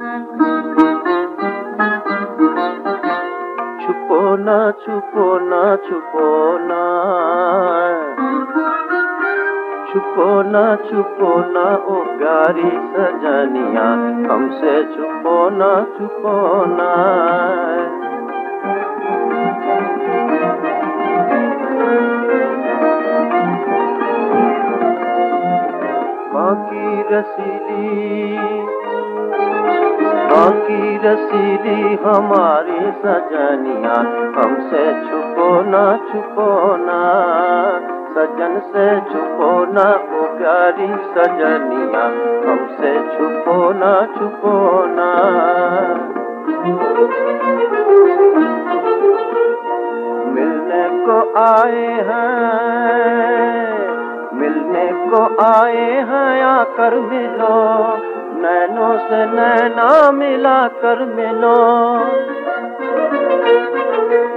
छुपो ना छुपो ना छुपो ना छुपो ना छुपो ना ओ प्यारी सजनिया। हमसे छुपो ना छुपो ना बाकी रसीली बाकी रसीली हमारी सजनिया, हमसे छुपो ना छुपो ना। सजन से छुपो ना ओ प्यारी सजनिया, हमसे छुपो ना छुपो ना। मिलने को आए हैं, मिलने को आए हैं, आकर मिलो। नैनों से नैना मिला कर मिलो।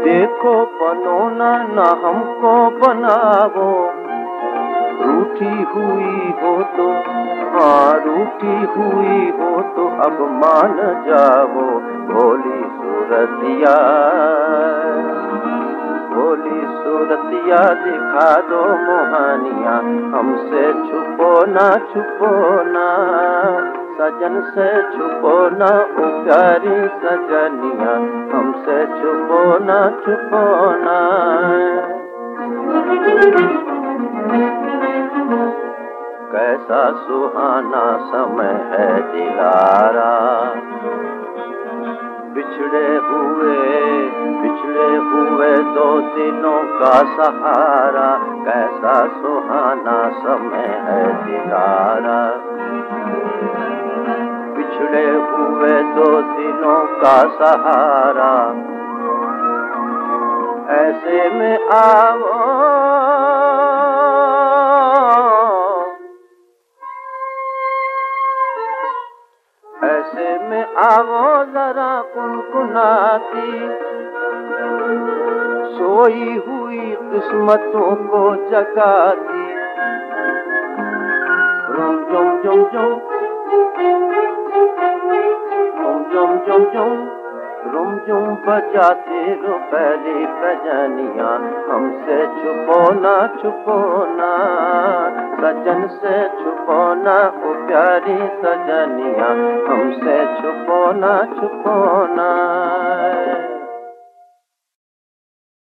देखो बनो ना ना हमको बनावो। रूठी हुई हो तो हाँ रूठी हुई हो तो अब मान जाओ भोली सूरतिया भोली सूरतिया, दिखा दो मोहानिया, हमसे छुपो ना छुपो ना। सजन से छुपो ना ओ प्यारी सजनिया हमसे छुपो ना छुपो ना। कैसा सुहाना समय है दिलारा बिछड़े हुए बिछड़े हुए दो दिनों का सहारा, कैसा सुहाना समय है दिलारा बिछड़े हुए दो दिनों का सहारा। ऐसे में आओ। ऐसे में आवो जरा कुनकुनाती सोई हुई किस्मतों रुम जुम रुम जुम बजाते रो पहली बजनिया हमसे छुपो ना छुपो ना। सजन से छुपो ना, ओ प्यारी सजनिया। हमसे छुपो ना छुपो ना।